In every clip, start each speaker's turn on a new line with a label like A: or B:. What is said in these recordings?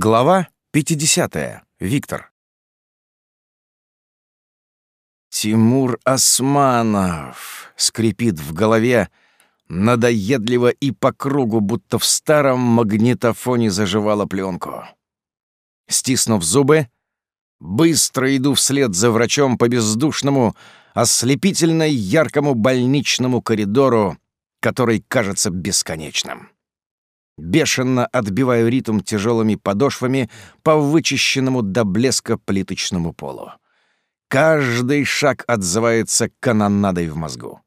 A: Глава 50. Виктор. Тимур Османов скрипит в голове надоедливо и по кругу, будто в старом магнитофоне заживала пленку. Стиснув зубы, быстро иду вслед за врачом по бездушному, ослепительно яркому больничному коридору, который кажется бесконечным. Бешено отбиваю ритм тяжелыми подошвами по вычищенному до блеска плиточному полу. Каждый шаг отзывается канонадой в мозгу.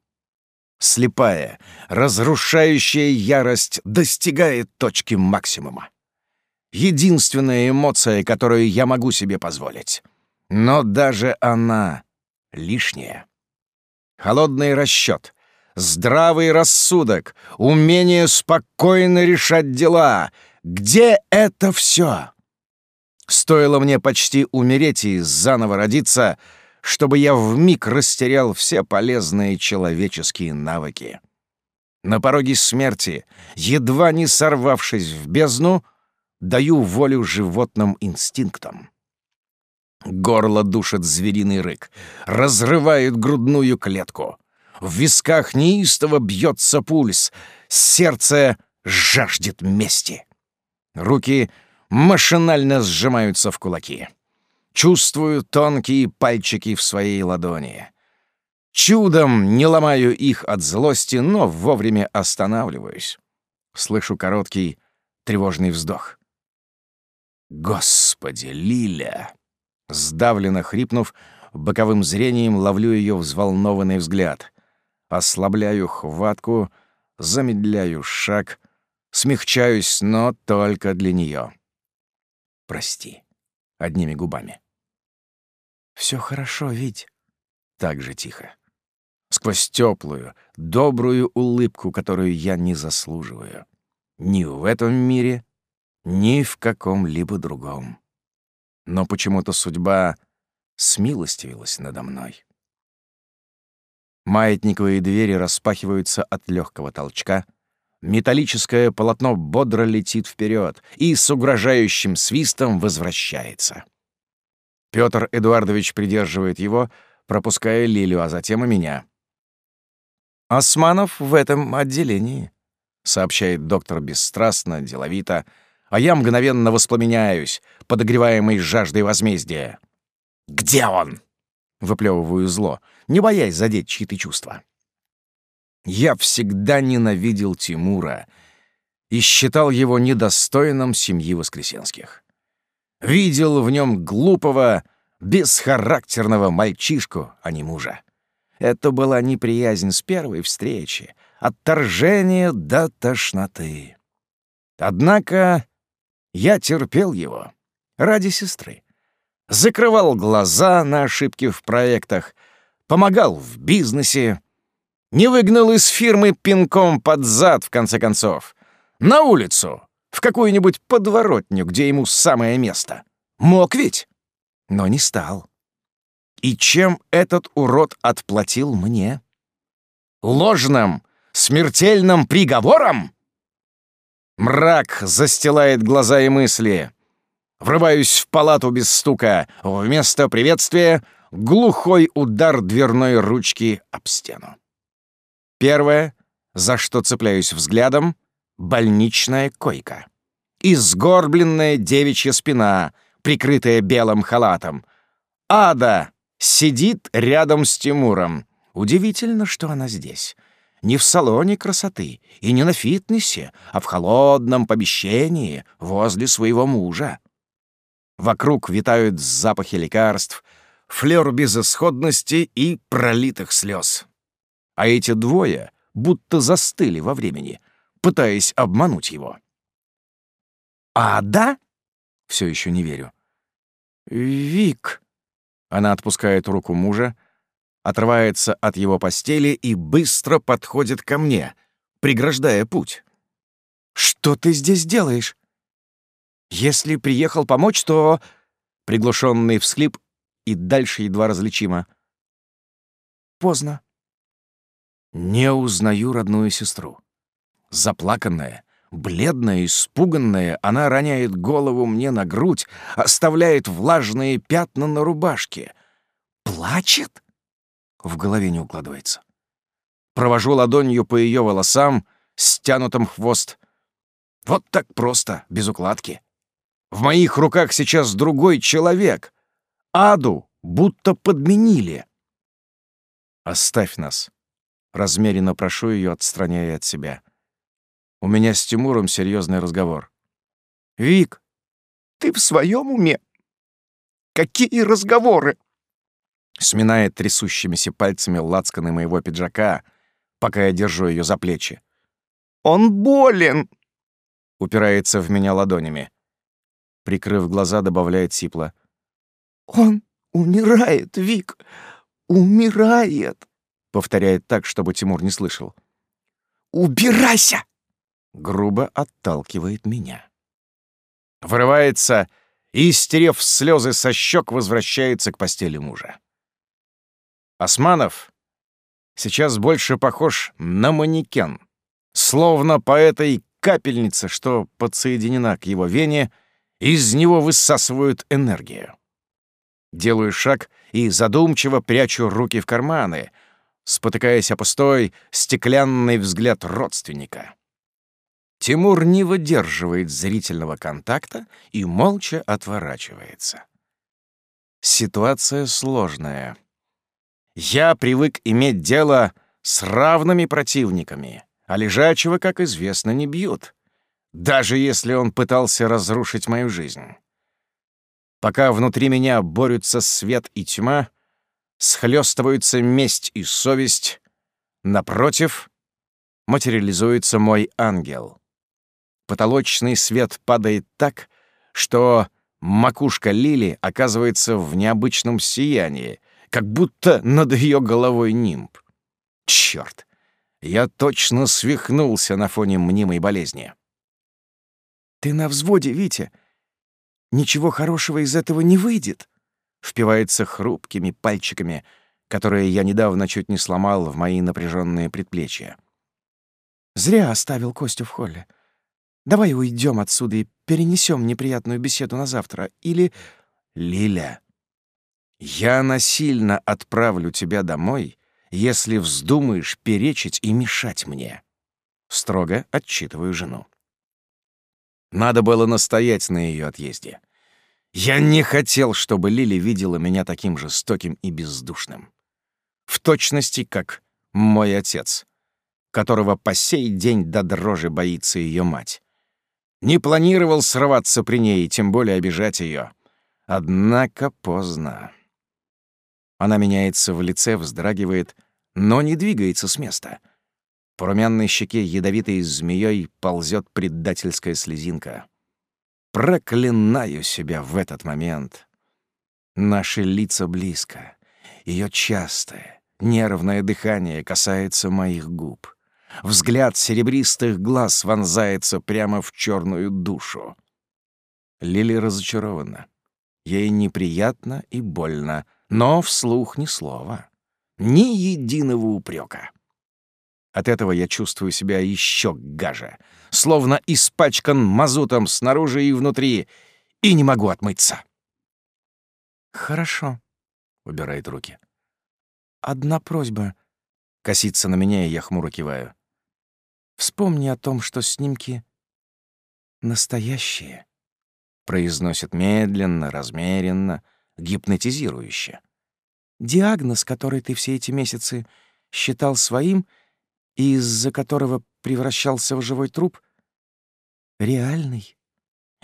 A: Слепая, разрушающая ярость достигает точки максимума. Единственная эмоция, которую я могу себе позволить. Но даже она лишняя. Холодный расчет — здравый рассудок, умение спокойно решать дела. Где это все? Стоило мне почти умереть и заново родиться, чтобы я вмиг растерял все полезные человеческие навыки. На пороге смерти, едва не сорвавшись в бездну, даю волю животным инстинктам. Горло душит звериный рык, разрывает грудную клетку. В висках неистово бьется пульс, сердце жаждет мести. Руки машинально сжимаются в кулаки. Чувствую тонкие пальчики в своей ладони. Чудом не ломаю их от злости, но вовремя останавливаюсь. Слышу короткий тревожный вздох. «Господи, Лиля!» Сдавленно хрипнув, боковым зрением ловлю ее взволнованный взгляд ослабляю хватку, замедляю шаг, смягчаюсь, но только для нее. Прости. Одними губами. Все хорошо, ведь. Так же тихо. Сквозь теплую, добрую улыбку, которую я не заслуживаю. Ни в этом мире, ни в каком-либо другом. Но почему-то судьба смилостивилась надо мной. Маятниковые двери распахиваются от легкого толчка. Металлическое полотно бодро летит вперед и с угрожающим свистом возвращается. Петр Эдуардович придерживает его, пропуская Лилю, а затем и меня. «Османов в этом отделении», — сообщает доктор бесстрастно, деловито, а я мгновенно воспламеняюсь, подогреваемый жаждой возмездия. «Где он?» — выплевываю зло — не боясь задеть чьи-то чувства. Я всегда ненавидел Тимура и считал его недостойным семьи Воскресенских. Видел в нем глупого, бесхарактерного мальчишку, а не мужа. Это была неприязнь с первой встречи, отторжение до тошноты. Однако я терпел его ради сестры. Закрывал глаза на ошибки в проектах, помогал в бизнесе, не выгнал из фирмы пинком под зад, в конце концов. На улицу, в какую-нибудь подворотню, где ему самое место. Мог ведь, но не стал. И чем этот урод отплатил мне? Ложным, смертельным приговором? Мрак застилает глаза и мысли. Врываюсь в палату без стука. Вместо приветствия глухой удар дверной ручки об стену. Первое, за что цепляюсь взглядом, больничная койка. Изгорбленная девичья спина, прикрытая белым халатом. Ада сидит рядом с Тимуром. Удивительно, что она здесь. Не в салоне красоты и не на фитнесе, а в холодном помещении возле своего мужа. Вокруг витают запахи лекарств, флер безысходности и пролитых слез. А эти двое будто застыли во времени, пытаясь обмануть его. «А, да?» — все еще не верю. «Вик!» Она отпускает руку мужа, отрывается от его постели и быстро подходит ко мне, преграждая путь. «Что ты здесь делаешь?» «Если приехал помочь, то...» Приглушенный всхлип и дальше едва различимо. Поздно. Не узнаю родную сестру. Заплаканная, Бледная, испуганная, она роняет голову мне на грудь, оставляет влажные пятна на рубашке. Плачет? В голове не укладывается. Провожу ладонью по ее волосам, стянутым хвост. Вот так просто, без укладки. В моих руках сейчас другой человек. Аду будто подменили. «Оставь нас», — размеренно прошу ее, отстраняя от себя. У меня с Тимуром серьезный разговор.
B: «Вик, ты в своем уме? Какие разговоры?»
A: Сминает трясущимися пальцами лацканы моего пиджака, пока я держу ее за плечи.
B: «Он болен!»
A: Упирается в меня ладонями. Прикрыв глаза, добавляет сипло.
B: «Он умирает, Вик! Умирает!»
A: Повторяет так, чтобы Тимур не слышал.
B: «Убирайся!»
A: грубо отталкивает меня. Вырывается и, стерев слезы со щек, возвращается к постели мужа. Османов сейчас больше похож на манекен, словно по этой капельнице, что подсоединена к его вене, из него высасывают энергию. Делаю шаг и задумчиво прячу руки в карманы, спотыкаясь о пустой, стеклянный взгляд родственника. Тимур не выдерживает зрительного контакта и молча отворачивается. Ситуация сложная. Я привык иметь дело с равными противниками, а лежачего, как известно, не бьют, даже если он пытался разрушить мою жизнь. Пока внутри меня борются свет и тьма, схлестываются месть и совесть, напротив материализуется мой ангел — потолочный свет падает так, что макушка Лили оказывается в необычном сиянии, как будто над ее головой нимб. Черт! Я точно свихнулся на фоне мнимой болезни.
B: «Ты на взводе, Витя. Ничего хорошего из этого не выйдет», — впивается хрупкими пальчиками, которые я недавно чуть не сломал в мои напряженные предплечья. «Зря оставил Костю в холле. Давай уйдем отсюда и перенесем неприятную беседу на завтра. Или...
A: Лиля, я насильно отправлю тебя домой, если вздумаешь перечить и мешать мне. Строго отчитываю жену. Надо было настоять на ее отъезде. Я не хотел, чтобы Лили видела меня таким жестоким и бездушным. В точности, как мой отец, которого по сей день до дрожи боится ее мать. Не планировал срываться при ней, тем более обижать ее. Однако поздно. Она меняется в лице, вздрагивает, но не двигается с места. По румяной щеке ядовитой змеей ползет предательская слезинка. Проклинаю себя в этот момент. Наши лица близко. Ее частое, нервное дыхание касается моих губ. Взгляд серебристых глаз вонзается прямо в черную душу. Лили разочарована. Ей неприятно и больно, но вслух ни слова. Ни единого упрека. От этого я чувствую себя еще гаже, словно испачкан мазутом снаружи и внутри, и не могу отмыться.
B: «Хорошо», — убирает руки. «Одна просьба».
A: Косится на меня, и я хмуро киваю.
B: Вспомни о том, что снимки настоящие.
A: Произносит медленно, размеренно, гипнотизирующе.
B: Диагноз, который ты все эти месяцы считал своим и из-за которого превращался в живой труп, реальный.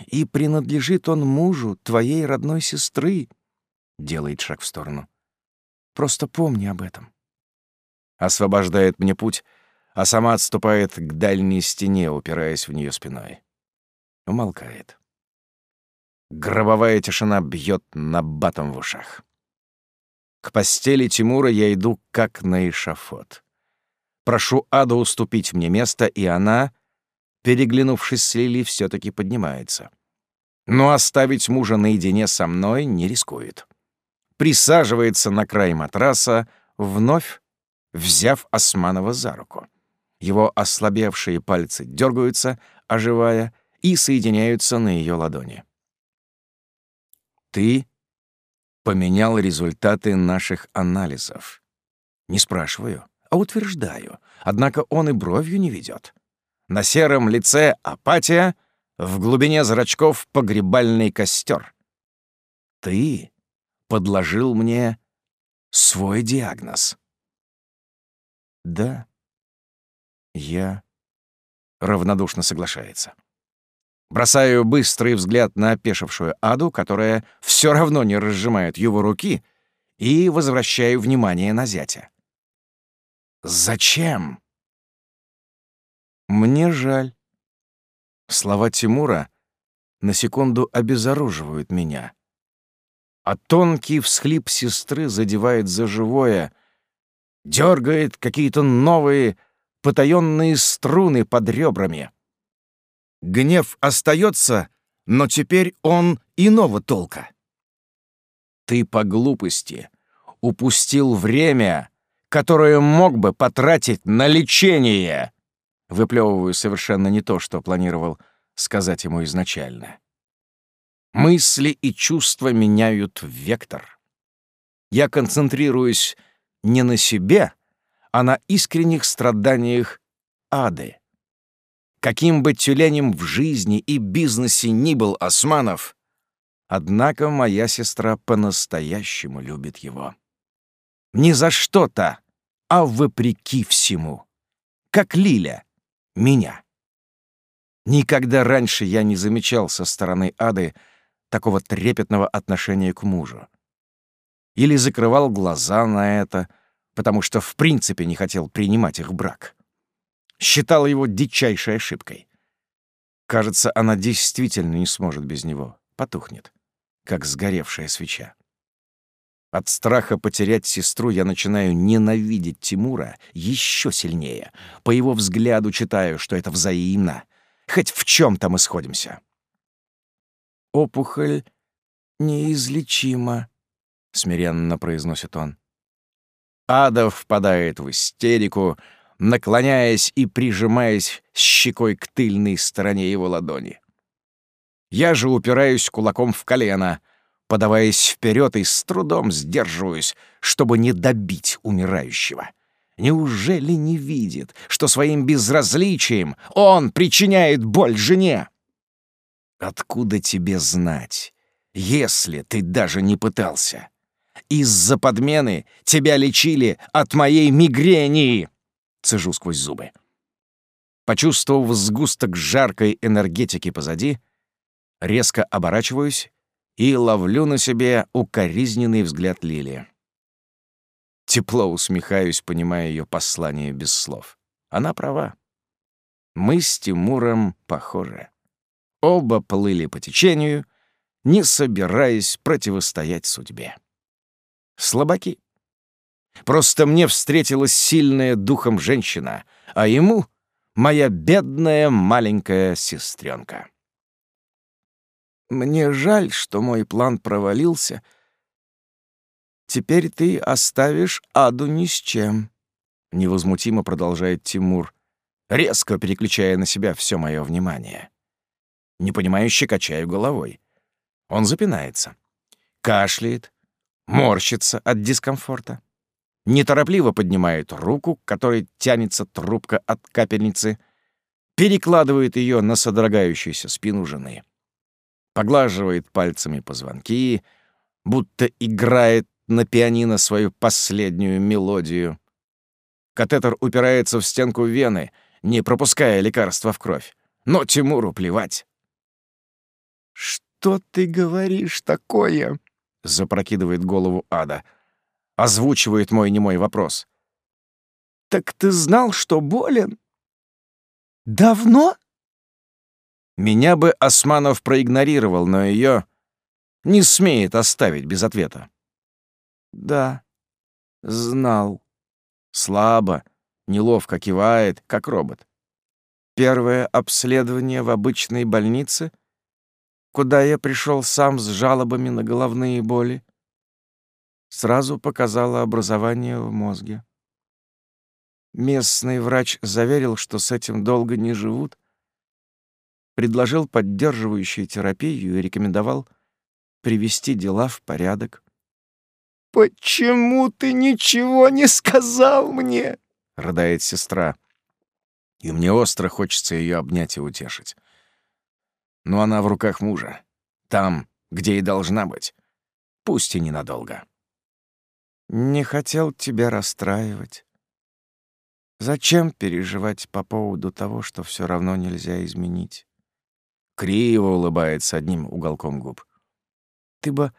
B: И принадлежит он мужу твоей родной сестры. Делает шаг в сторону. Просто помни об этом.
A: Освобождает мне путь — а сама отступает к дальней стене, упираясь в нее спиной. Умолкает. Гробовая тишина бьет на батом в ушах. К постели Тимура я иду как на эшафот. Прошу Аду уступить мне место, и она, переглянувшись с Лили, все таки поднимается. Но оставить мужа наедине со мной не рискует. Присаживается на край матраса, вновь взяв Османова за руку. Его ослабевшие пальцы дергаются, оживая, и соединяются на ее ладони. «Ты поменял результаты наших анализов. Не спрашиваю, а утверждаю. Однако он и бровью не ведет. На сером лице апатия, в глубине зрачков погребальный костер. Ты подложил мне свой диагноз. Да, я равнодушно соглашается. Бросаю быстрый взгляд на опешившую Аду, которая все равно не разжимает его руки, и возвращаю внимание на зятя. «Зачем?» «Мне жаль». Слова Тимура на секунду обезоруживают меня. А тонкий всхлип сестры задевает за живое, дергает какие-то новые потаенные струны под ребрами. Гнев остается, но теперь он иного толка. Ты по глупости упустил время, которое мог бы потратить на лечение. Выплевываю совершенно не то, что планировал сказать ему изначально. Мысли и чувства меняют вектор. Я концентрируюсь не на себе, а на искренних страданиях ады. Каким бы тюленем в жизни и бизнесе ни был Османов, однако моя сестра по-настоящему любит его. Не за что-то, а вопреки всему. Как Лиля, меня. Никогда раньше я не замечал со стороны Ады такого трепетного отношения к мужу. Или закрывал глаза на это — потому что в принципе не хотел принимать их брак. Считал его дичайшей ошибкой. Кажется, она действительно не сможет без него, потухнет, как сгоревшая свеча. От страха потерять сестру я начинаю ненавидеть Тимура еще сильнее. По его взгляду читаю, что это взаимно. Хоть в чем там мы сходимся. «Опухоль неизлечима», — смиренно произносит он. Ада впадает в истерику, наклоняясь и прижимаясь щекой к тыльной стороне его ладони. Я же упираюсь кулаком в колено, подаваясь вперед и с трудом сдерживаюсь, чтобы не добить умирающего. Неужели не видит, что своим безразличием он причиняет боль жене? Откуда тебе знать, если ты даже не пытался? Из-за подмены тебя лечили от моей мигрени!» Цежу сквозь зубы. Почувствовав сгусток жаркой энергетики позади, резко оборачиваюсь и ловлю на себе укоризненный взгляд Лили. Тепло усмехаюсь, понимая ее послание без слов. Она права. Мы с Тимуром похожи. Оба плыли по течению, не собираясь противостоять судьбе слабаки. Просто мне встретилась сильная духом женщина, а ему — моя бедная маленькая сестренка. Мне жаль, что мой план провалился. Теперь ты оставишь Аду ни с чем, — невозмутимо продолжает Тимур, резко переключая на себя все мое внимание. Непонимающе качаю головой. Он запинается, кашляет, морщится от дискомфорта, неторопливо поднимает руку, к которой тянется трубка от капельницы, перекладывает ее на содрогающуюся спину жены, поглаживает пальцами позвонки, будто играет на пианино свою последнюю мелодию. Катетер упирается в стенку вены, не пропуская лекарства в кровь. Но Тимуру плевать. «Что ты говоришь такое?» — запрокидывает голову Ада. Озвучивает мой немой вопрос. «Так ты знал, что болен?» «Давно?» Меня бы Османов проигнорировал, но ее не смеет оставить без ответа. «Да, знал. Слабо, неловко кивает, как робот. Первое обследование в обычной больнице — куда я пришел сам с жалобами на головные боли, сразу показало образование в мозге.
B: Местный врач заверил, что с этим долго не живут, предложил поддерживающую терапию и рекомендовал привести дела в порядок.
C: «Почему ты ничего не сказал мне?»
A: — рыдает сестра. И мне остро хочется ее обнять и утешить. Но она в руках мужа. Там, где и должна быть. Пусть и ненадолго.
B: «Не хотел тебя расстраивать. Зачем переживать по поводу того, что все равно нельзя изменить?»
A: Криво улыбается одним уголком губ.
B: «Ты бы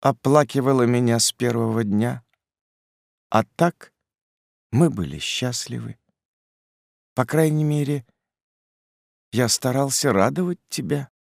B: оплакивала меня с первого дня. А так мы были счастливы. По крайней мере, я старался радовать тебя».